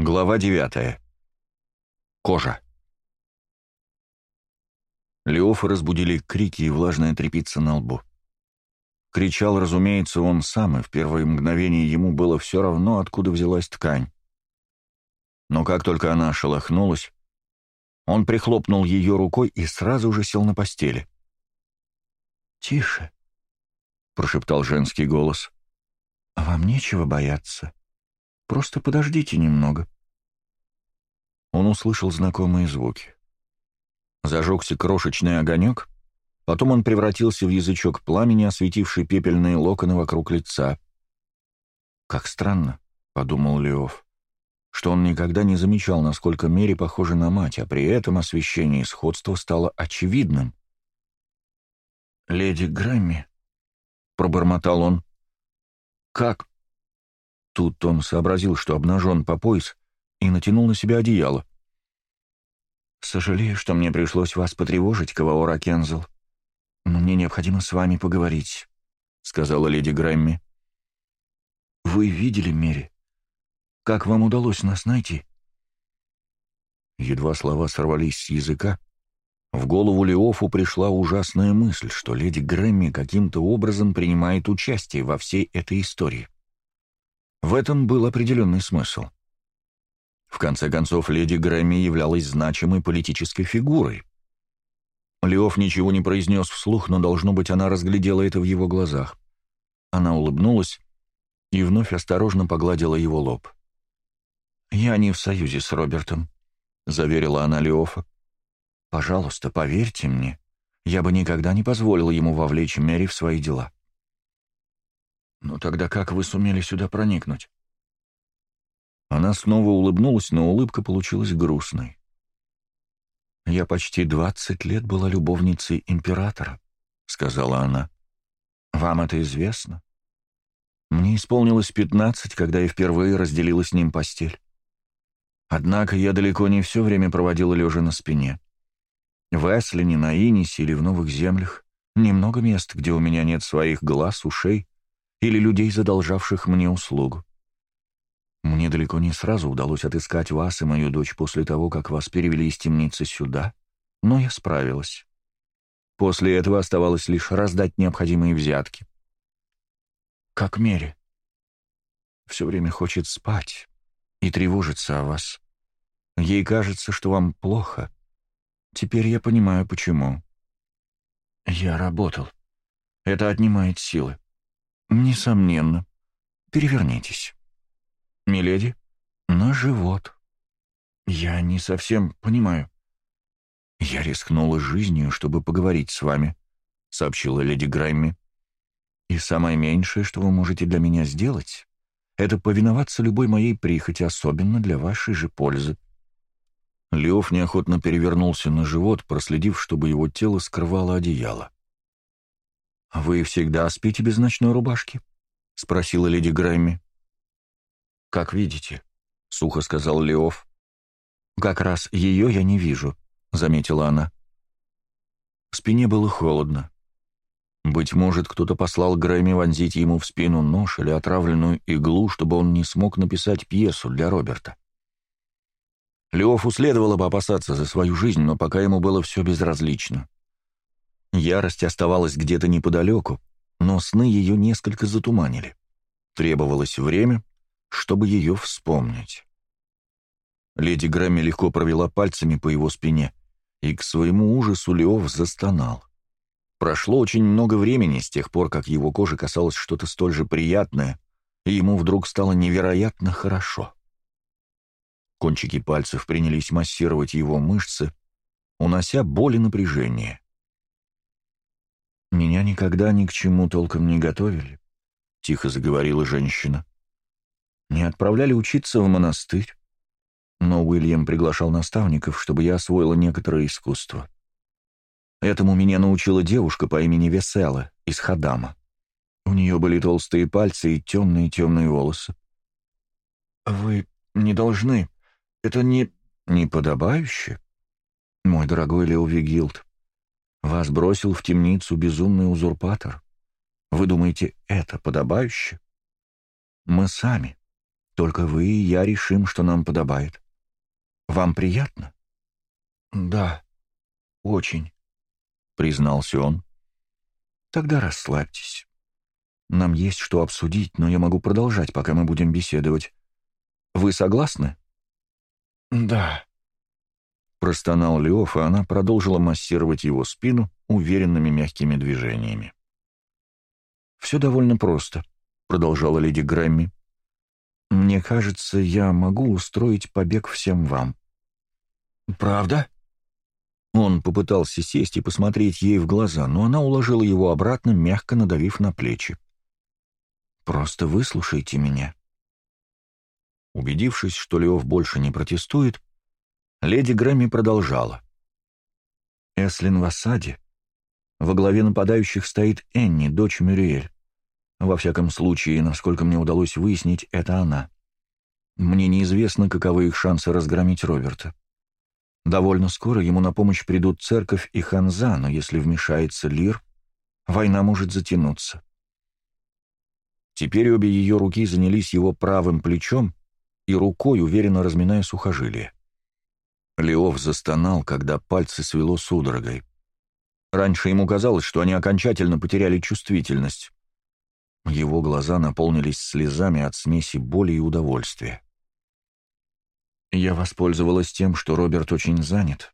Глава 9. Кожа. Леофа разбудили крики и влажная трепица на лбу. Кричал, разумеется, он сам, и в первое мгновение ему было все равно, откуда взялась ткань. Но как только она шелохнулась, он прихлопнул ее рукой и сразу же сел на постели. «Тише», — прошептал женский голос, — «вам нечего бояться». Просто подождите немного». Он услышал знакомые звуки. Зажегся крошечный огонек, потом он превратился в язычок пламени, осветивший пепельные локоны вокруг лица. «Как странно», — подумал Леов, — «что он никогда не замечал, насколько Мерри похожа на мать, а при этом освещение и сходство стало очевидным». «Леди Грэмми», — пробормотал он, — «как Тут он сообразил, что обнажен по пояс, и натянул на себя одеяло. «Сожалею, что мне пришлось вас потревожить, Каваора Кензел, но мне необходимо с вами поговорить», — сказала леди Грэмми. «Вы видели Мери? Как вам удалось нас найти?» Едва слова сорвались с языка, в голову Леофу пришла ужасная мысль, что леди Грэмми каким-то образом принимает участие во всей этой истории. В этом был определенный смысл. В конце концов, леди Грэмми являлась значимой политической фигурой. Леоф ничего не произнес вслух, но, должно быть, она разглядела это в его глазах. Она улыбнулась и вновь осторожно погладила его лоб. «Я не в союзе с Робертом», — заверила она Леофа. «Пожалуйста, поверьте мне, я бы никогда не позволила ему вовлечь Мэри в свои дела». «Но ну тогда как вы сумели сюда проникнуть?» Она снова улыбнулась, но улыбка получилась грустной. «Я почти двадцать лет была любовницей императора», — сказала она. «Вам это известно?» Мне исполнилось пятнадцать, когда я впервые разделила с ним постель. Однако я далеко не все время проводила лежа на спине. В Эслине, на Инисе или в Новых Землях немного мест, где у меня нет своих глаз, ушей или людей, задолжавших мне услугу. Мне далеко не сразу удалось отыскать вас и мою дочь после того, как вас перевели из темницы сюда, но я справилась. После этого оставалось лишь раздать необходимые взятки. Как Мере. Все время хочет спать и тревожится о вас. Ей кажется, что вам плохо. Теперь я понимаю, почему. Я работал. Это отнимает силы. «Несомненно. Перевернитесь». «Миледи?» «На живот». «Я не совсем понимаю». «Я рискнула жизнью, чтобы поговорить с вами», — сообщила леди Грэмми. «И самое меньшее, что вы можете для меня сделать, это повиноваться любой моей прихоти, особенно для вашей же пользы». Лев неохотно перевернулся на живот, проследив, чтобы его тело скрывало одеяло. А «Вы всегда спите без ночной рубашки?» — спросила леди Грэмми. «Как видите», — сухо сказал Леоф. «Как раз ее я не вижу», — заметила она. В спине было холодно. Быть может, кто-то послал Грэмми вонзить ему в спину нож или отравленную иглу, чтобы он не смог написать пьесу для Роберта. Леофу следовало бы опасаться за свою жизнь, но пока ему было все безразлично. Ярость оставалась где-то неподалеку, но сны ее несколько затуманили. Требовалось время, чтобы ее вспомнить. Леди Грэмми легко провела пальцами по его спине, и к своему ужасу Леов застонал. Прошло очень много времени с тех пор, как его кожа касалось что-то столь же приятное, и ему вдруг стало невероятно хорошо. Кончики пальцев принялись массировать его мышцы, унося боль и напряжение. «Меня никогда ни к чему толком не готовили», — тихо заговорила женщина. «Не отправляли учиться в монастырь, но Уильям приглашал наставников, чтобы я освоила некоторое искусство. Этому меня научила девушка по имени Весела из Хадама. У нее были толстые пальцы и темные-темные волосы. «Вы не должны. Это не...» «Неподобающе?» «Мой дорогой Лео Вигилд, вас бросил в темницу безумный узурпатор. Вы думаете, это подобающе? Мы сами, только вы и я решим, что нам подобает. Вам приятно? Да, очень, признался он. Тогда расслабьтесь. Нам есть что обсудить, но я могу продолжать, пока мы будем беседовать. Вы согласны? Да, Простонал Леоф, и она продолжила массировать его спину уверенными мягкими движениями. «Все довольно просто», — продолжала леди Грэмми. «Мне кажется, я могу устроить побег всем вам». «Правда?» Он попытался сесть и посмотреть ей в глаза, но она уложила его обратно, мягко надавив на плечи. «Просто выслушайте меня». Убедившись, что Леов больше не протестует, Леди Грэмми продолжала. Эслин в осаде. Во главе нападающих стоит Энни, дочь Мюриэль. Во всяком случае, насколько мне удалось выяснить, это она. Мне неизвестно, каковы их шансы разгромить Роберта. Довольно скоро ему на помощь придут церковь и Ханза, но если вмешается Лир, война может затянуться. Теперь обе ее руки занялись его правым плечом и рукой, уверенно разминая сухожилие. Леов застонал, когда пальцы свело судорогой. Раньше ему казалось, что они окончательно потеряли чувствительность. Его глаза наполнились слезами от смеси боли и удовольствия. Я воспользовалась тем, что Роберт очень занят.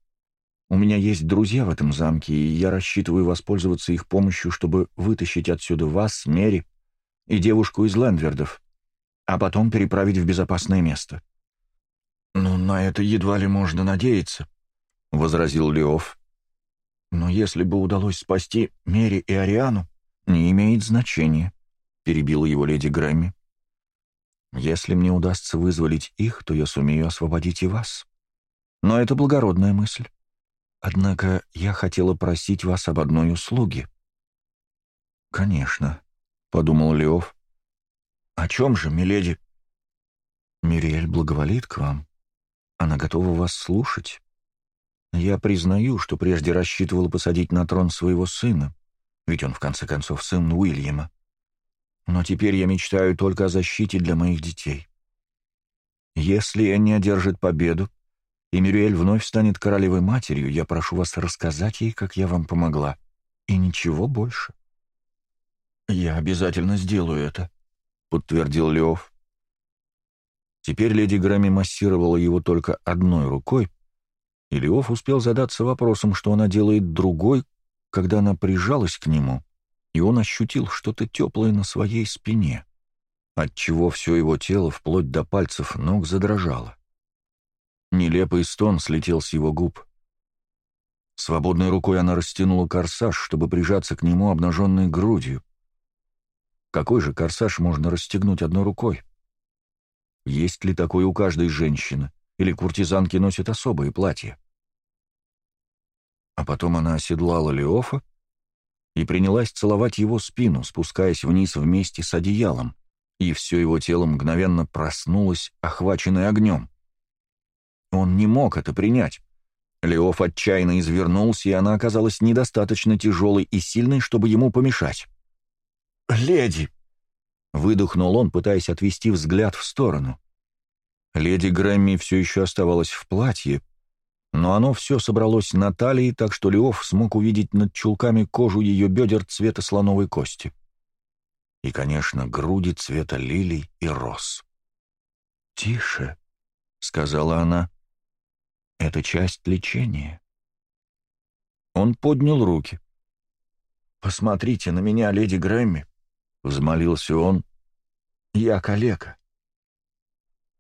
У меня есть друзья в этом замке, и я рассчитываю воспользоваться их помощью, чтобы вытащить отсюда вас, Мери и девушку из Лендвердов, а потом переправить в безопасное место. «Но «Ну, на это едва ли можно надеяться», — возразил Леов. «Но если бы удалось спасти Мери и Ариану, не имеет значения», — перебила его леди Грэмми. «Если мне удастся вызволить их, то я сумею освободить и вас. Но это благородная мысль. Однако я хотела просить вас об одной услуге». «Конечно», — подумал Леов. «О чем же, миледи?» «Мириэль благоволит к вам», она готова вас слушать. Я признаю, что прежде рассчитывала посадить на трон своего сына, ведь он, в конце концов, сын Уильяма. Но теперь я мечтаю только о защите для моих детей. Если Энни одержит победу, и Мирюэль вновь станет королевой матерью, я прошу вас рассказать ей, как я вам помогла, и ничего больше. «Я обязательно сделаю это», — подтвердил Леов. Теперь леди Грамми массировала его только одной рукой, и Леоф успел задаться вопросом, что она делает другой, когда она прижалась к нему, и он ощутил что-то теплое на своей спине, отчего все его тело, вплоть до пальцев ног, задрожало. Нелепый стон слетел с его губ. Свободной рукой она растянула корсаж, чтобы прижаться к нему обнаженной грудью. Какой же корсаж можно расстегнуть одной рукой? — есть ли такое у каждой женщины? Или куртизанки носят особые платья? А потом она оседлала Леофа и принялась целовать его спину, спускаясь вниз вместе с одеялом, и все его тело мгновенно проснулось, охваченное огнем. Он не мог это принять. Леоф отчаянно извернулся, и она оказалась недостаточно тяжелой и сильной, чтобы ему помешать. «Леди!» Выдохнул он, пытаясь отвести взгляд в сторону. Леди Грэмми все еще оставалась в платье, но оно все собралось на талии, так что Леоф смог увидеть над чулками кожу ее бедер цвета слоновой кости. И, конечно, груди цвета лилий и роз. «Тише», — сказала она, — «это часть лечения». Он поднял руки. «Посмотрите на меня, леди Грэмми. — взмолился он. «Я калека.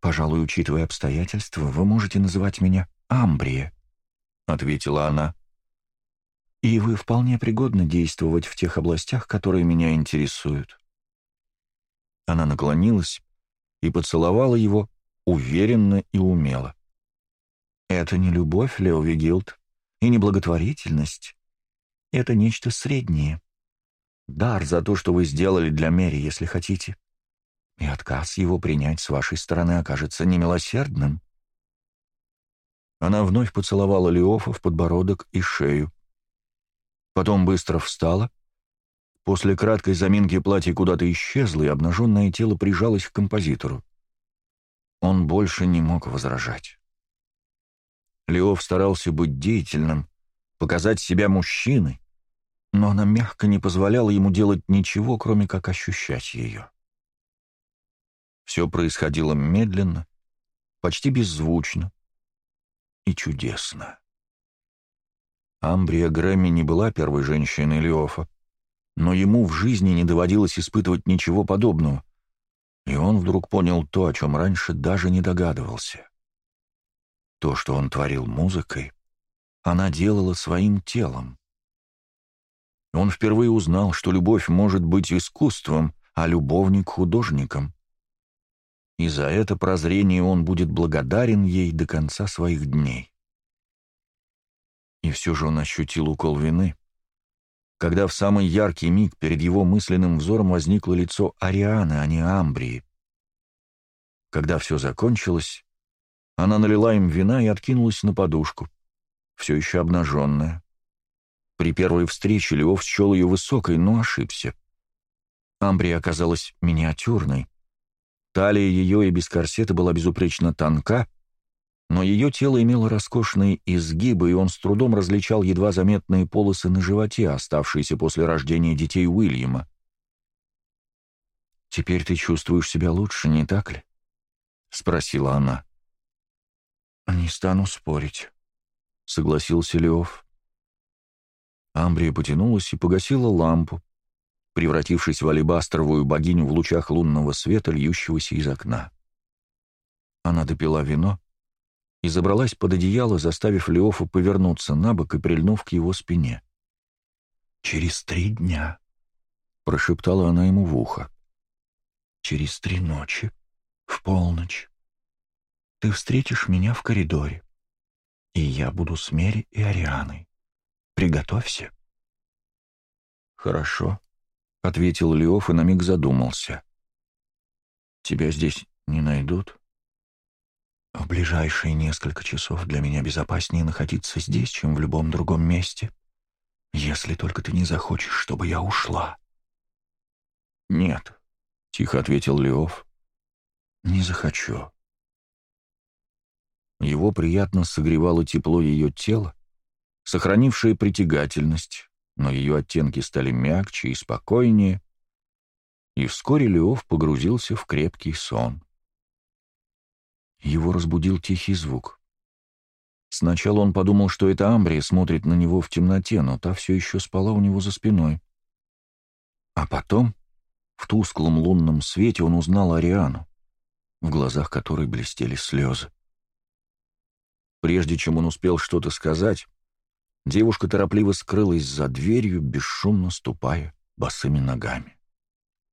Пожалуй, учитывая обстоятельства, вы можете называть меня Амбрия», — ответила она. «И вы вполне пригодны действовать в тех областях, которые меня интересуют». Она наклонилась и поцеловала его уверенно и умело. «Это не любовь, Лео Вигилд, и не благотворительность. Это нечто среднее». Дар за то, что вы сделали для Мери, если хотите. И отказ его принять с вашей стороны окажется немилосердным. Она вновь поцеловала Леофа в подбородок и шею. Потом быстро встала. После краткой заминки платье куда-то исчезло, и обнаженное тело прижалось к композитору. Он больше не мог возражать. Леов старался быть деятельным, показать себя мужчиной, но она мягко не позволяла ему делать ничего, кроме как ощущать ее. Все происходило медленно, почти беззвучно и чудесно. Амбрия Грэмми не была первой женщиной Леофа, но ему в жизни не доводилось испытывать ничего подобного, и он вдруг понял то, о чем раньше даже не догадывался. То, что он творил музыкой, она делала своим телом. Он впервые узнал, что любовь может быть искусством, а любовник — художником. И за это прозрение он будет благодарен ей до конца своих дней. И все же он ощутил укол вины, когда в самый яркий миг перед его мысленным взором возникло лицо Арианы, а не Амбрии. Когда все закончилось, она налила им вина и откинулась на подушку, все еще обнаженная. При первой встрече Леов счел ее высокой, но ошибся. Амбрия оказалась миниатюрной. Талия ее и без корсета была безупречно тонка, но ее тело имело роскошные изгибы, и он с трудом различал едва заметные полосы на животе, оставшиеся после рождения детей Уильяма. «Теперь ты чувствуешь себя лучше, не так ли?» — спросила она. «Не стану спорить», — согласился Леов. Амбрия потянулась и погасила лампу, превратившись в алебастровую богиню в лучах лунного света, льющегося из окна. Она допила вино и забралась под одеяло, заставив Леофа повернуться на бок и прильнув к его спине. «Через три дня», — прошептала она ему в ухо, — «через три ночи, в полночь, ты встретишь меня в коридоре, и я буду с Мери и Арианой. Приготовься». «Хорошо», — ответил Леоф и на миг задумался. «Тебя здесь не найдут?» «В ближайшие несколько часов для меня безопаснее находиться здесь, чем в любом другом месте, если только ты не захочешь, чтобы я ушла». «Нет», — тихо ответил Леоф. «Не захочу». Его приятно согревало тепло ее тела, сохранившая притягательность, но ее оттенки стали мягче и спокойнее, и вскоре Леов погрузился в крепкий сон. Его разбудил тихий звук. Сначала он подумал, что это Амбрия смотрит на него в темноте, но та все еще спала у него за спиной. А потом, в тусклом лунном свете, он узнал Ариану, в глазах которой блестели слезы. Прежде чем он успел что-то сказать, Девушка торопливо скрылась за дверью, бесшумно ступая босыми ногами.